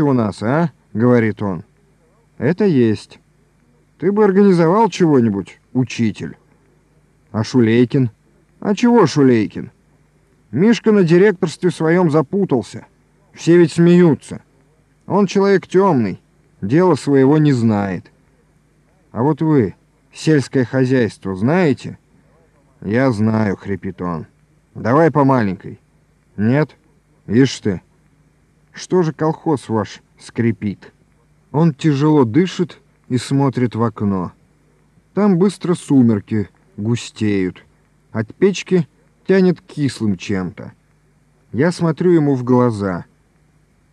у нас, а?» — говорит он. «Это есть. Ты бы организовал чего-нибудь, учитель». «А Шулейкин?» «А чего Шулейкин?» «Мишка на директорстве своем запутался. Все ведь смеются. Он человек темный, дела своего не знает. А вот вы, сельское хозяйство, знаете?» «Я знаю», — хрипит он. «Давай по маленькой». «Нет? Ишь ты». Что же колхоз ваш скрипит? Он тяжело дышит и смотрит в окно. Там быстро сумерки густеют. От печки тянет кислым чем-то. Я смотрю ему в глаза.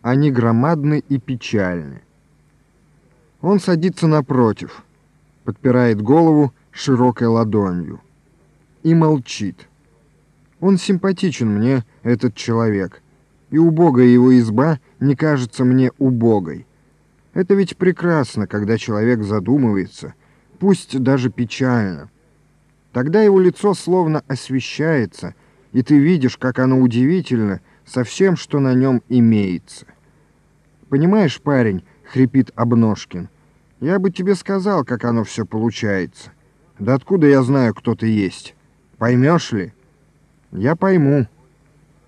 Они громадны и печальны. Он садится напротив, подпирает голову широкой ладонью и молчит. Он симпатичен мне, этот человек — и убогая его изба не кажется мне убогой. Это ведь прекрасно, когда человек задумывается, пусть даже печально. Тогда его лицо словно освещается, и ты видишь, как оно удивительно со всем, что на нем имеется. «Понимаешь, парень», — хрипит Обножкин, — «я бы тебе сказал, как оно все получается. Да откуда я знаю, кто ты есть? Поймешь ли?» «Я пойму».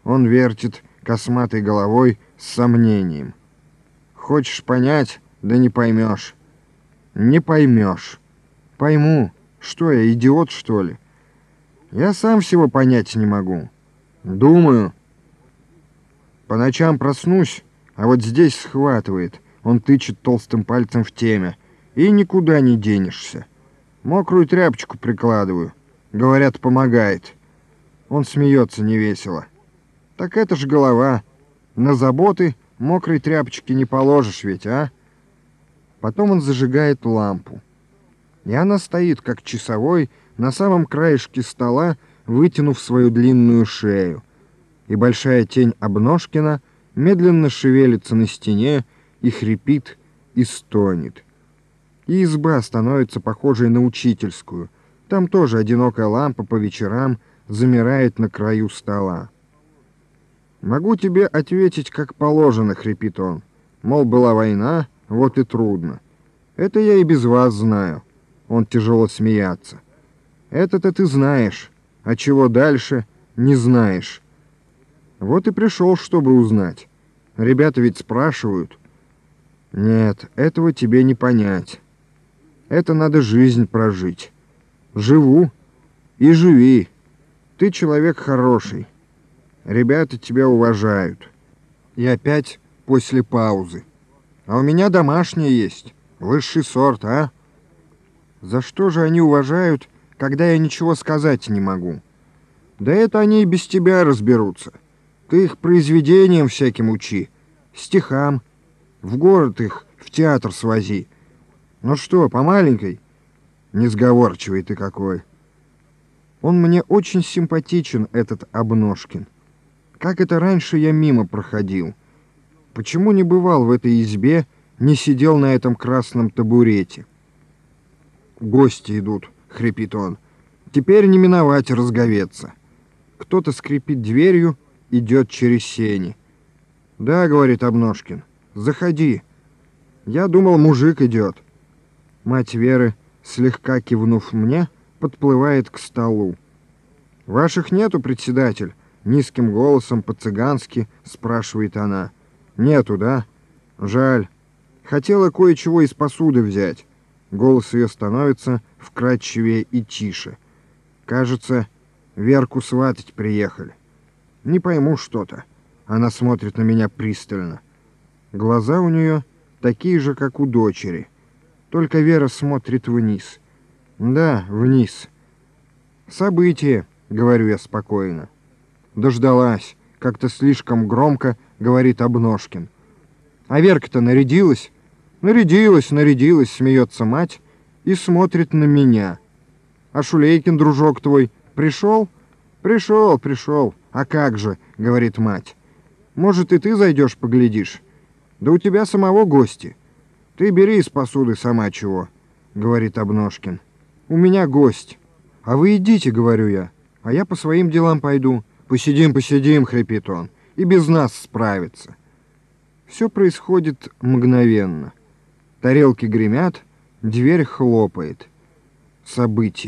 Он вертит косматой головой с сомнением. Хочешь понять, да не поймешь. Не поймешь. Пойму. Что я, идиот, что ли? Я сам всего понять не могу. Думаю. По ночам проснусь, а вот здесь схватывает. Он тычет толстым пальцем в теме. И никуда не денешься. Мокрую тряпочку прикладываю. Говорят, помогает. Он смеется невесело. Так это ж голова. На заботы мокрой тряпочки не положишь ведь, а? Потом он зажигает лампу. И она стоит, как часовой, на самом краешке стола, вытянув свою длинную шею. И большая тень Обножкина медленно шевелится на стене и хрипит, и стонет. И изба становится похожей на учительскую. Там тоже одинокая лампа по вечерам замирает на краю стола. «Могу тебе ответить, как положено», — хрипит он. «Мол, была война, вот и трудно. Это я и без вас знаю». Он тяжело смеяться. «Это-то ты знаешь, а чего дальше, не знаешь». Вот и пришел, чтобы узнать. Ребята ведь спрашивают. Нет, этого тебе не понять. Это надо жизнь прожить. Живу и живи. Ты человек хороший. Ребята тебя уважают. И опять после паузы. А у меня домашние есть. Высший сорт, а? За что же они уважают, когда я ничего сказать не могу? Да это они и без тебя разберутся. Ты их произведениям всяким учи, стихам. В город их, в театр свози. Ну что, по маленькой? Несговорчивый ты какой. Он мне очень симпатичен, этот Обножкин. Как это раньше я мимо проходил? Почему не бывал в этой избе, не сидел на этом красном табурете? Гости идут, хрипит он. Теперь не миновать разговеться. Кто-то скрипит дверью, идет через сени. Да, говорит Обножкин, заходи. Я думал, мужик идет. Мать Веры, слегка кивнув мне, подплывает к столу. Ваших нету, председатель? Низким голосом по-цыгански спрашивает она. «Нету, да? Жаль. Хотела кое-чего из посуды взять». Голос ее становится вкрадчивее и тише. Кажется, Верку сватать приехали. Не пойму что-то. Она смотрит на меня пристально. Глаза у нее такие же, как у дочери. Только Вера смотрит вниз. Да, вниз. Событие, говорю я спокойно. Дождалась. Как-то слишком громко говорит Обножкин. А Верка-то нарядилась? Нарядилась, нарядилась, смеется мать и смотрит на меня. А Шулейкин, дружок твой, пришел? Пришел, пришел. А как же, говорит мать. Может, и ты зайдешь, поглядишь? Да у тебя самого гости. Ты бери из посуды сама чего, говорит Обножкин. У меня гость. А вы идите, говорю я, а я по своим делам пойду. «Посидим, посидим», — хрипит он, — «и без нас справится». Все происходит мгновенно. Тарелки гремят, дверь хлопает. Событие.